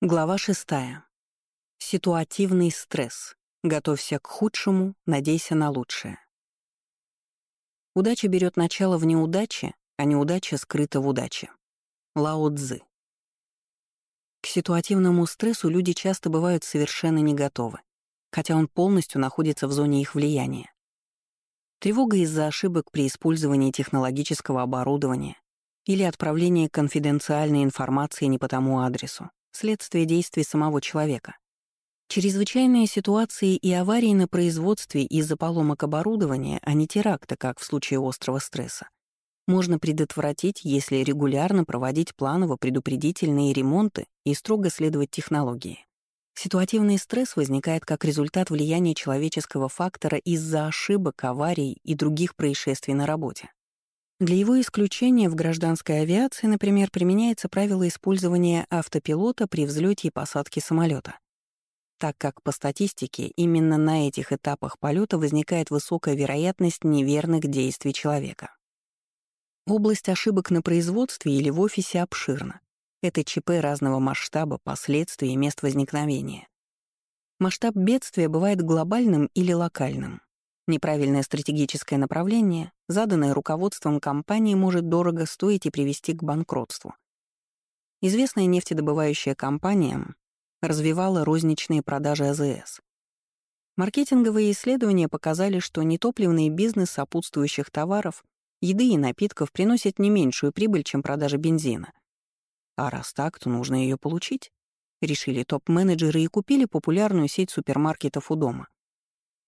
Глава шестая. Ситуативный стресс. Готовься к худшему, надейся на лучшее. Удача берет начало в неудаче, а неудача скрыта в удаче. Лао Цзы. К ситуативному стрессу люди часто бывают совершенно не готовы, хотя он полностью находится в зоне их влияния. Тревога из-за ошибок при использовании технологического оборудования или отправлении конфиденциальной информации не по тому адресу следствие действий самого человека. Чрезвычайные ситуации и аварии на производстве из-за поломок оборудования, а не теракта, как в случае острого стресса, можно предотвратить, если регулярно проводить планово-предупредительные ремонты и строго следовать технологии. Ситуативный стресс возникает как результат влияния человеческого фактора из-за ошибок, аварий и других происшествий на работе. Для его исключения в гражданской авиации, например, применяется правило использования автопилота при взлете и посадке самолета, так как по статистике именно на этих этапах полета возникает высокая вероятность неверных действий человека. Область ошибок на производстве или в офисе обширна. Это ЧП разного масштаба, последствий и мест возникновения. Масштаб бедствия бывает глобальным или локальным. Неправильное стратегическое направление, заданное руководством компании, может дорого стоить и привести к банкротству. Известная нефтедобывающая компания развивала розничные продажи АЗС. Маркетинговые исследования показали, что нетопливный бизнес сопутствующих товаров, еды и напитков приносит не меньшую прибыль, чем продажа бензина. А раз так, то нужно ее получить. Решили топ-менеджеры и купили популярную сеть супермаркетов у дома.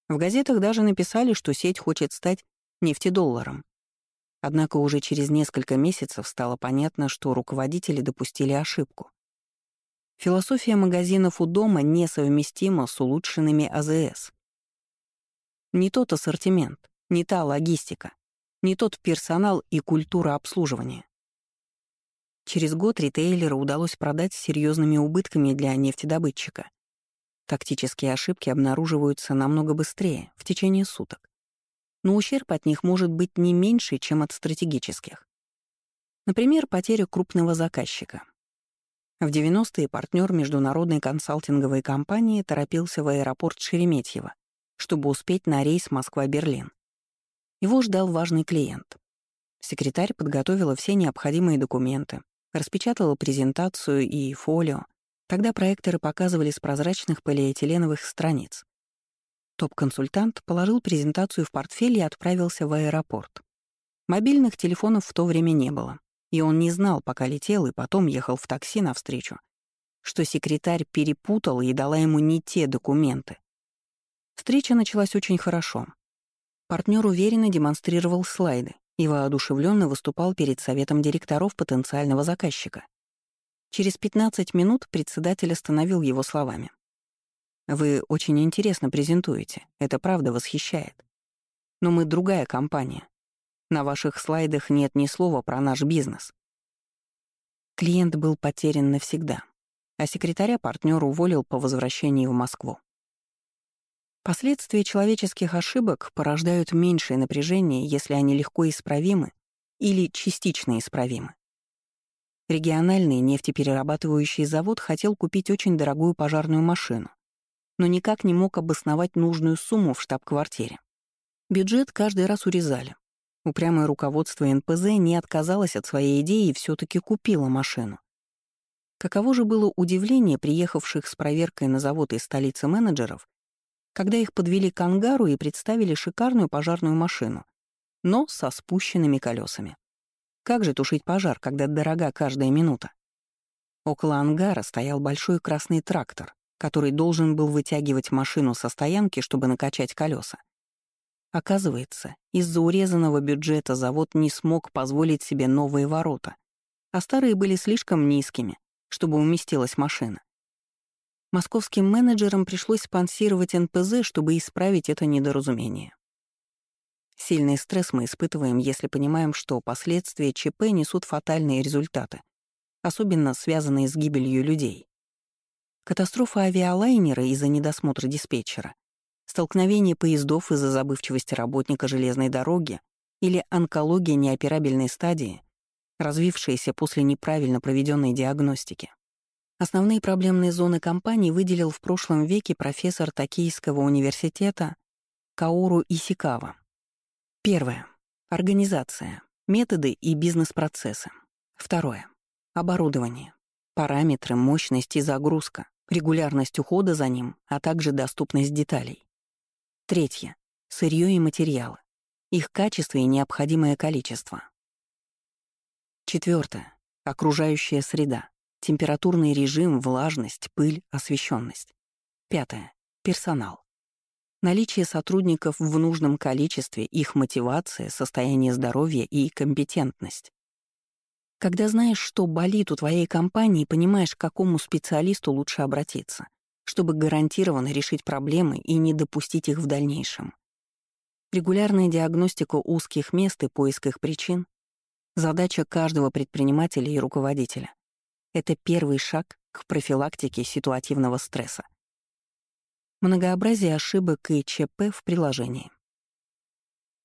В газетах даже написали, что сеть хочет стать нефтедолларом. Однако уже через несколько месяцев стало понятно, что руководители допустили ошибку. Философия магазинов у дома несовместима с улучшенными АЗС. Не тот ассортимент, не та логистика, не тот персонал и культура обслуживания. Через год ритейлеру удалось продать с серьезными убытками для нефтедобытчика. Тактические ошибки обнаруживаются намного быстрее, в течение суток. Но ущерб от них может быть не меньше, чем от стратегических. Например, потеря крупного заказчика. В 90-е партнер международной консалтинговой компании торопился в аэропорт Шереметьево, чтобы успеть на рейс Москва-Берлин. Его ждал важный клиент. Секретарь подготовила все необходимые документы, распечатала презентацию и фолио, Тогда проекторы показывали с прозрачных полиэтиленовых страниц. Топ-консультант положил презентацию в портфель и отправился в аэропорт. Мобильных телефонов в то время не было, и он не знал, пока летел и потом ехал в такси навстречу, что секретарь перепутал и дала ему не те документы. Встреча началась очень хорошо. Партнер уверенно демонстрировал слайды и воодушевленно выступал перед советом директоров потенциального заказчика. Через 15 минут председатель остановил его словами. «Вы очень интересно презентуете, это правда восхищает. Но мы другая компания. На ваших слайдах нет ни слова про наш бизнес». Клиент был потерян навсегда, а секретаря партнер уволил по возвращении в Москву. Последствия человеческих ошибок порождают меньшее напряжение, если они легко исправимы или частично исправимы. Региональный нефтеперерабатывающий завод хотел купить очень дорогую пожарную машину, но никак не мог обосновать нужную сумму в штаб-квартире. Бюджет каждый раз урезали. Упрямое руководство НПЗ не отказалось от своей идеи и все таки купило машину. Каково же было удивление приехавших с проверкой на завод из столицы менеджеров, когда их подвели к ангару и представили шикарную пожарную машину, но со спущенными колесами. Как же тушить пожар, когда дорога каждая минута? Около ангара стоял большой красный трактор, который должен был вытягивать машину со стоянки, чтобы накачать колеса. Оказывается, из-за урезанного бюджета завод не смог позволить себе новые ворота, а старые были слишком низкими, чтобы уместилась машина. Московским менеджерам пришлось спонсировать НПЗ, чтобы исправить это недоразумение. Сильный стресс мы испытываем, если понимаем, что последствия ЧП несут фатальные результаты, особенно связанные с гибелью людей. Катастрофа авиалайнера из-за недосмотра диспетчера, столкновение поездов из-за забывчивости работника железной дороги или онкология неоперабельной стадии, развившаяся после неправильно проведенной диагностики. Основные проблемные зоны компании выделил в прошлом веке профессор Токийского университета Каору Исикава. Первое. Организация, методы и бизнес-процессы. Второе. Оборудование, параметры, мощность и загрузка, регулярность ухода за ним, а также доступность деталей. Третье. Сырье и материалы, их качество и необходимое количество. Четвертое. Окружающая среда, температурный режим, влажность, пыль, освещенность. Пятое. Персонал. Наличие сотрудников в нужном количестве, их мотивация, состояние здоровья и компетентность. Когда знаешь, что болит у твоей компании, понимаешь, к какому специалисту лучше обратиться, чтобы гарантированно решить проблемы и не допустить их в дальнейшем. Регулярная диагностика узких мест и поиск их причин — задача каждого предпринимателя и руководителя. Это первый шаг к профилактике ситуативного стресса. Многообразие ошибок и ЧП в приложении.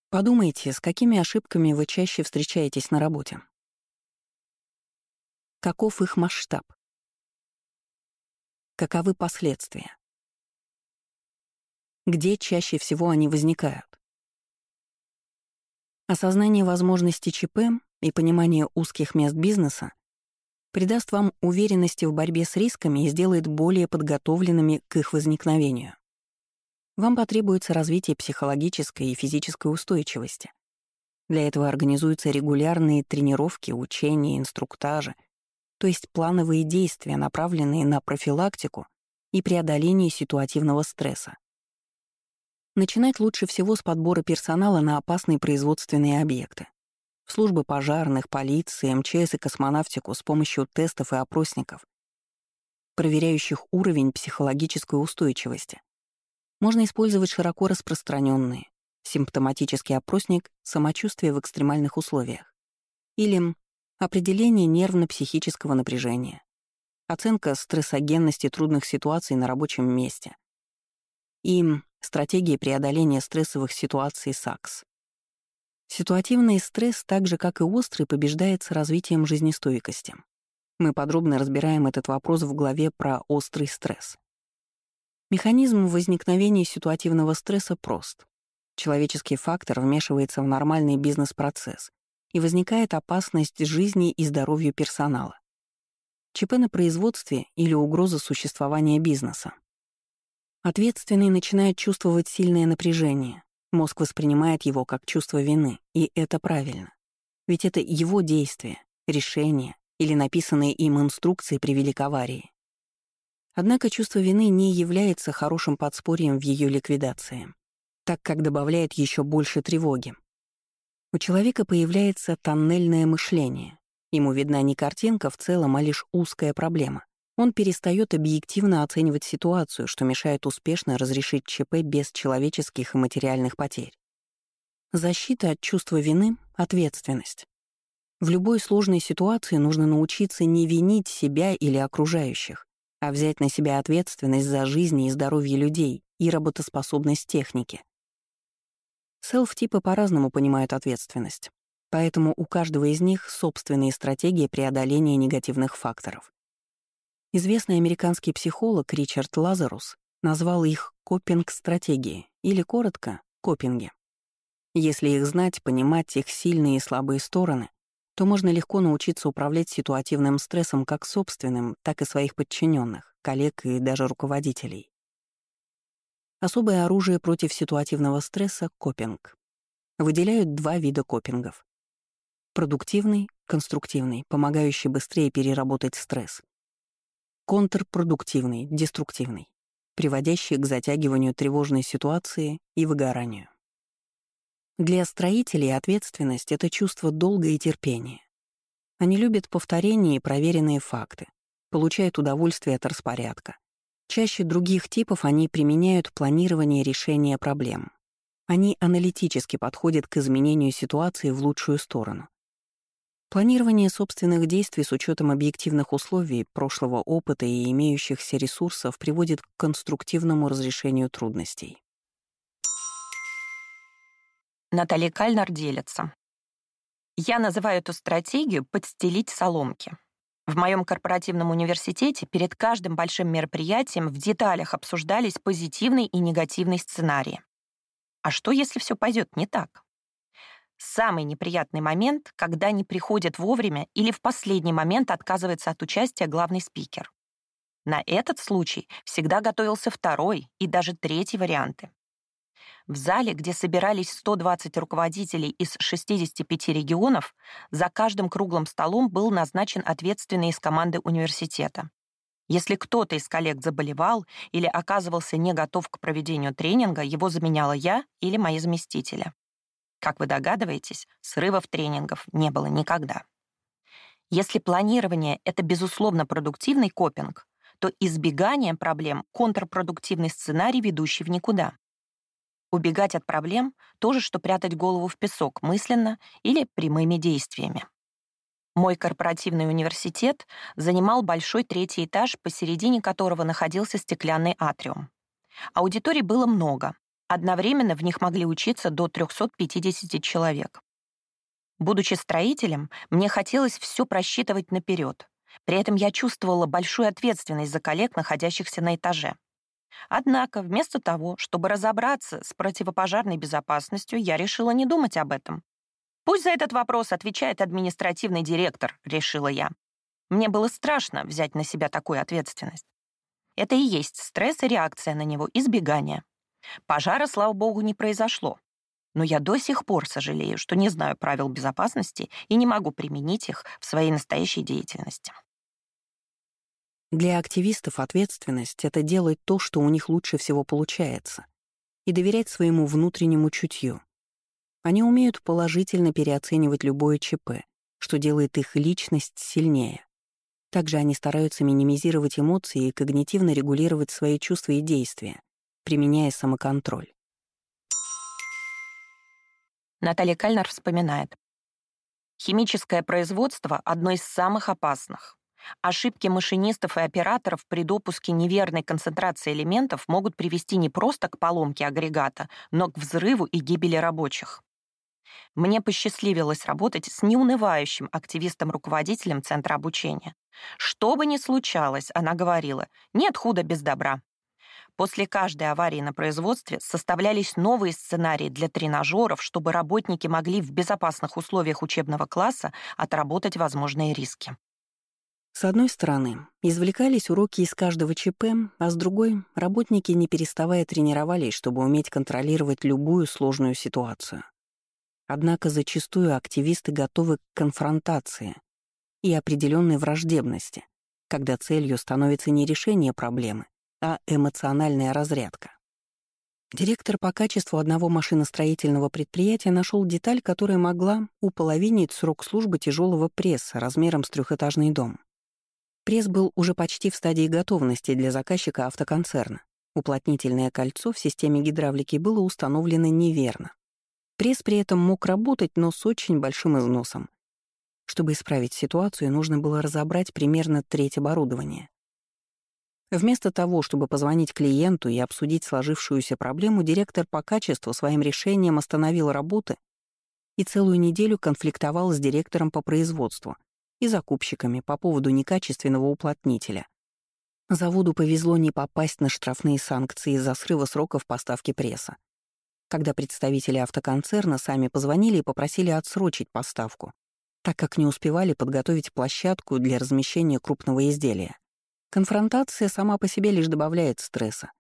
Подумайте, с какими ошибками вы чаще встречаетесь на работе. Каков их масштаб? Каковы последствия? Где чаще всего они возникают? Осознание возможности ЧП и понимание узких мест бизнеса придаст вам уверенности в борьбе с рисками и сделает более подготовленными к их возникновению. Вам потребуется развитие психологической и физической устойчивости. Для этого организуются регулярные тренировки, учения, инструктажи, то есть плановые действия, направленные на профилактику и преодоление ситуативного стресса. Начинать лучше всего с подбора персонала на опасные производственные объекты. В службы пожарных, полиции, МЧС и космонавтику с помощью тестов и опросников, проверяющих уровень психологической устойчивости. Можно использовать широко распространенные симптоматический опросник самочувствия в экстремальных условиях или определение нервно-психического напряжения, оценка стрессогенности трудных ситуаций на рабочем месте и стратегии преодоления стрессовых ситуаций САКС. Ситуативный стресс, так же как и острый, побеждается развитием жизнестойкости. Мы подробно разбираем этот вопрос в главе про острый стресс. Механизм возникновения ситуативного стресса прост. Человеческий фактор вмешивается в нормальный бизнес-процесс, и возникает опасность жизни и здоровью персонала. ЧП на производстве или угроза существования бизнеса. Ответственный начинает чувствовать сильное напряжение. Мозг воспринимает его как чувство вины, и это правильно. Ведь это его действия, решения или написанные им инструкции привели к аварии. Однако чувство вины не является хорошим подспорьем в ее ликвидации, так как добавляет еще больше тревоги. У человека появляется тоннельное мышление. Ему видна не картинка в целом, а лишь узкая проблема. Он перестает объективно оценивать ситуацию, что мешает успешно разрешить ЧП без человеческих и материальных потерь. Защита от чувства вины — ответственность. В любой сложной ситуации нужно научиться не винить себя или окружающих, а взять на себя ответственность за жизнь и здоровье людей и работоспособность техники. Селф-типы по-разному понимают ответственность, поэтому у каждого из них собственные стратегии преодоления негативных факторов. Известный американский психолог Ричард Лазарус назвал их копинг-стратегии, или коротко — копинги. Если их знать, понимать их сильные и слабые стороны, то можно легко научиться управлять ситуативным стрессом как собственным, так и своих подчиненных, коллег и даже руководителей. Особое оружие против ситуативного стресса — копинг. Выделяют два вида копингов. Продуктивный, конструктивный, помогающий быстрее переработать стресс. Контрпродуктивный, деструктивный, приводящий к затягиванию тревожной ситуации и выгоранию. Для строителей ответственность — это чувство долга и терпения. Они любят повторения и проверенные факты, получают удовольствие от распорядка, Чаще других типов они применяют планирование решения проблем. Они аналитически подходят к изменению ситуации в лучшую сторону. Планирование собственных действий с учетом объективных условий, прошлого опыта и имеющихся ресурсов приводит к конструктивному разрешению трудностей. Наталья Кальнер делится. Я называю эту стратегию «подстелить соломки». В моем корпоративном университете перед каждым большим мероприятием в деталях обсуждались позитивный и негативный сценарии. А что, если все пойдет не так? Самый неприятный момент, когда не приходит вовремя или в последний момент отказывается от участия главный спикер. На этот случай всегда готовился второй и даже третий варианты. В зале, где собирались 120 руководителей из 65 регионов, за каждым круглым столом был назначен ответственный из команды университета. Если кто-то из коллег заболевал или оказывался не готов к проведению тренинга, его заменяла я или мои заместители. Как вы догадываетесь, срывов тренингов не было никогда. Если планирование — это, безусловно, продуктивный копинг, то избегание проблем — контрпродуктивный сценарий, ведущий в никуда. Убегать от проблем — то же, что прятать голову в песок мысленно или прямыми действиями. Мой корпоративный университет занимал большой третий этаж, посередине которого находился стеклянный атриум. Аудиторий было много. Одновременно в них могли учиться до 350 человек. Будучи строителем, мне хотелось все просчитывать наперед. При этом я чувствовала большую ответственность за коллег, находящихся на этаже. Однако, вместо того, чтобы разобраться с противопожарной безопасностью, я решила не думать об этом. Пусть за этот вопрос отвечает административный директор, решила я. Мне было страшно взять на себя такую ответственность. Это и есть стресс и реакция на него, избегание. Пожара, слава богу, не произошло. Но я до сих пор сожалею, что не знаю правил безопасности и не могу применить их в своей настоящей деятельности. Для активистов ответственность — это делать то, что у них лучше всего получается, и доверять своему внутреннему чутью. Они умеют положительно переоценивать любое ЧП, что делает их личность сильнее. Также они стараются минимизировать эмоции и когнитивно регулировать свои чувства и действия, применяя самоконтроль. Наталья Кальнер вспоминает. Химическое производство — одно из самых опасных. Ошибки машинистов и операторов при допуске неверной концентрации элементов могут привести не просто к поломке агрегата, но к взрыву и гибели рабочих. Мне посчастливилось работать с неунывающим активистом-руководителем Центра обучения. Что бы ни случалось, она говорила, нет худа без добра. После каждой аварии на производстве составлялись новые сценарии для тренажеров, чтобы работники могли в безопасных условиях учебного класса отработать возможные риски. С одной стороны, извлекались уроки из каждого ЧП, а с другой — работники, не переставая, тренировались, чтобы уметь контролировать любую сложную ситуацию. Однако зачастую активисты готовы к конфронтации и определенной враждебности, когда целью становится не решение проблемы, а эмоциональная разрядка. Директор по качеству одного машиностроительного предприятия нашел деталь, которая могла уполовинить срок службы тяжелого пресса размером с трехэтажный дом. Пресс был уже почти в стадии готовности для заказчика автоконцерна. Уплотнительное кольцо в системе гидравлики было установлено неверно. Пресс при этом мог работать, но с очень большим износом. Чтобы исправить ситуацию, нужно было разобрать примерно треть оборудования. Вместо того, чтобы позвонить клиенту и обсудить сложившуюся проблему, директор по качеству своим решением остановил работы и целую неделю конфликтовал с директором по производству, и закупщиками по поводу некачественного уплотнителя. Заводу повезло не попасть на штрафные санкции из-за срыва сроков поставки пресса. Когда представители автоконцерна сами позвонили и попросили отсрочить поставку, так как не успевали подготовить площадку для размещения крупного изделия. Конфронтация сама по себе лишь добавляет стресса,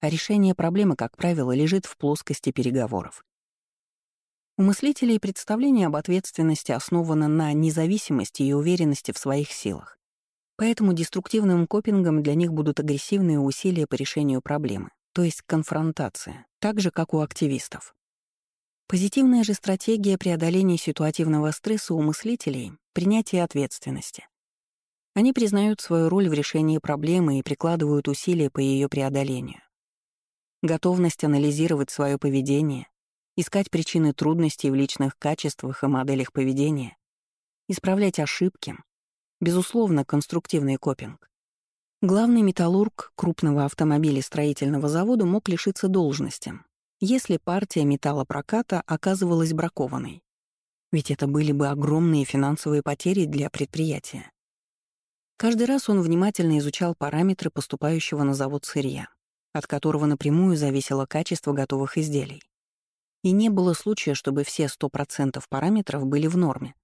а решение проблемы, как правило, лежит в плоскости переговоров. У мыслителей представление об ответственности основано на независимости и уверенности в своих силах. Поэтому деструктивным копингом для них будут агрессивные усилия по решению проблемы, то есть конфронтация, так же, как у активистов. Позитивная же стратегия преодоления ситуативного стресса у мыслителей — принятие ответственности. Они признают свою роль в решении проблемы и прикладывают усилия по ее преодолению. Готовность анализировать свое поведение, искать причины трудностей в личных качествах и моделях поведения, исправлять ошибки, безусловно, конструктивный копинг. Главный металлург крупного автомобилестроительного завода мог лишиться должности, если партия металлопроката оказывалась бракованной. Ведь это были бы огромные финансовые потери для предприятия. Каждый раз он внимательно изучал параметры поступающего на завод сырья, от которого напрямую зависело качество готовых изделий. И не было случая, чтобы все 100% параметров были в норме.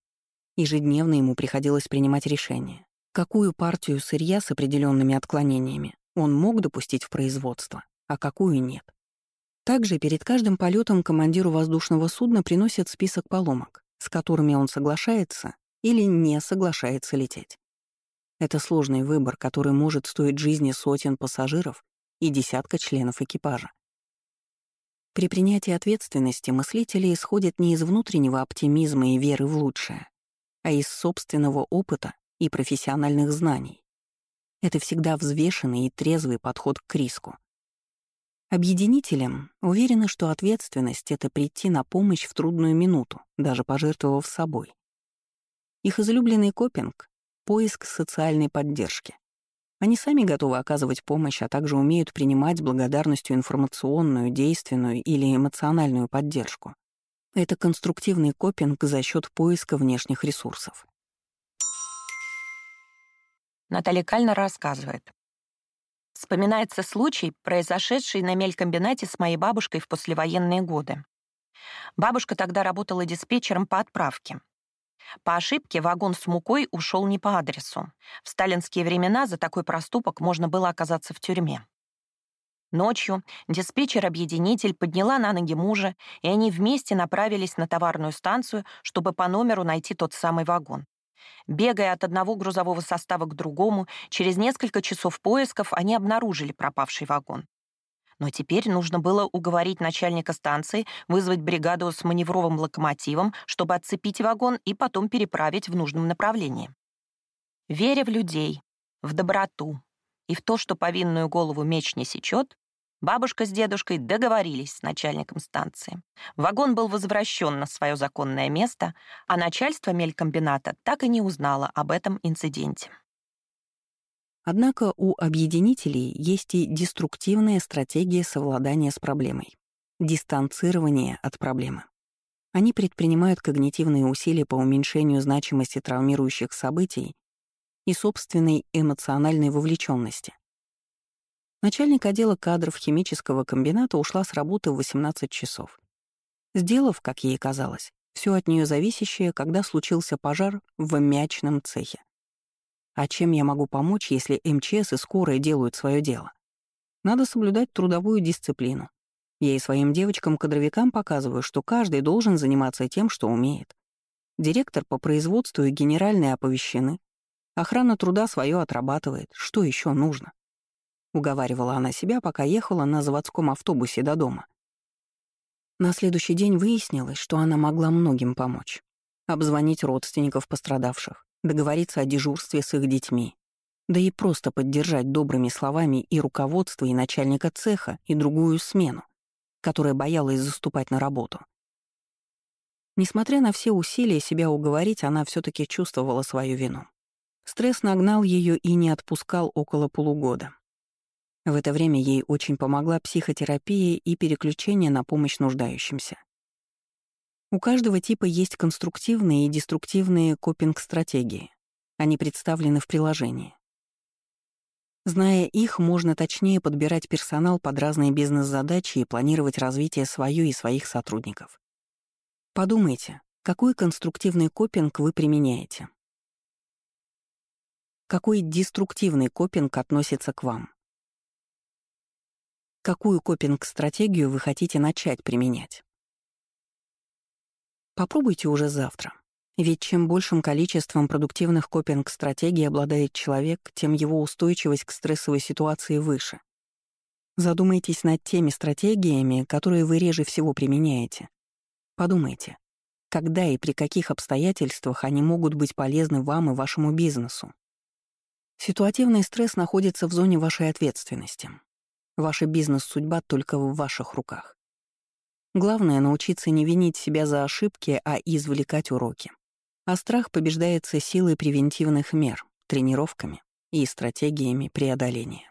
Ежедневно ему приходилось принимать решение, какую партию сырья с определенными отклонениями он мог допустить в производство, а какую нет. Также перед каждым полетом командиру воздушного судна приносят список поломок, с которыми он соглашается или не соглашается лететь. Это сложный выбор, который может стоить жизни сотен пассажиров и десятка членов экипажа. При принятии ответственности мыслители исходят не из внутреннего оптимизма и веры в лучшее, а из собственного опыта и профессиональных знаний. Это всегда взвешенный и трезвый подход к риску. Объединителям уверены, что ответственность — это прийти на помощь в трудную минуту, даже пожертвовав собой. Их излюбленный копинг поиск социальной поддержки. Они сами готовы оказывать помощь, а также умеют принимать с благодарностью информационную, действенную или эмоциональную поддержку. Это конструктивный копинг за счет поиска внешних ресурсов. Наталья Кальна рассказывает. Вспоминается случай, произошедший на мелькомбинате с моей бабушкой в послевоенные годы. Бабушка тогда работала диспетчером по отправке. По ошибке вагон с мукой ушел не по адресу. В сталинские времена за такой проступок можно было оказаться в тюрьме. Ночью диспетчер-объединитель подняла на ноги мужа, и они вместе направились на товарную станцию, чтобы по номеру найти тот самый вагон. Бегая от одного грузового состава к другому, через несколько часов поисков они обнаружили пропавший вагон. Но теперь нужно было уговорить начальника станции вызвать бригаду с маневровым локомотивом, чтобы отцепить вагон и потом переправить в нужном направлении. Веря в людей, в доброту и в то, что повинную голову меч не сечет, бабушка с дедушкой договорились с начальником станции. Вагон был возвращен на свое законное место, а начальство мелькомбината так и не узнало об этом инциденте. Однако у объединителей есть и деструктивная стратегия совладания с проблемой — дистанцирование от проблемы. Они предпринимают когнитивные усилия по уменьшению значимости травмирующих событий и собственной эмоциональной вовлеченности. Начальник отдела кадров химического комбината ушла с работы в 18 часов. Сделав, как ей казалось, все от нее зависящее, когда случился пожар в мячном цехе. А чем я могу помочь, если МЧС и скорая делают свое дело? Надо соблюдать трудовую дисциплину. Я и своим девочкам-кадровикам показываю, что каждый должен заниматься тем, что умеет. Директор по производству и генеральные оповещены. Охрана труда свое отрабатывает. Что еще нужно? Уговаривала она себя, пока ехала на заводском автобусе до дома. На следующий день выяснилось, что она могла многим помочь. Обзвонить родственников пострадавших, договориться о дежурстве с их детьми, да и просто поддержать добрыми словами и руководство, и начальника цеха, и другую смену, которая боялась заступать на работу. Несмотря на все усилия себя уговорить, она все таки чувствовала свою вину. Стресс нагнал ее и не отпускал около полугода. В это время ей очень помогла психотерапия и переключение на помощь нуждающимся. У каждого типа есть конструктивные и деструктивные копинг-стратегии. Они представлены в приложении. Зная их, можно точнее подбирать персонал под разные бизнес-задачи и планировать развитие свое и своих сотрудников. Подумайте, какой конструктивный копинг вы применяете? Какой деструктивный копинг относится к вам? Какую копинг-стратегию вы хотите начать применять? Попробуйте уже завтра. Ведь чем большим количеством продуктивных копинг-стратегий обладает человек, тем его устойчивость к стрессовой ситуации выше. Задумайтесь над теми стратегиями, которые вы реже всего применяете. Подумайте, когда и при каких обстоятельствах они могут быть полезны вам и вашему бизнесу. Ситуативный стресс находится в зоне вашей ответственности. Ваша бизнес-судьба только в ваших руках. Главное — научиться не винить себя за ошибки, а извлекать уроки. А страх побеждается силой превентивных мер, тренировками и стратегиями преодоления.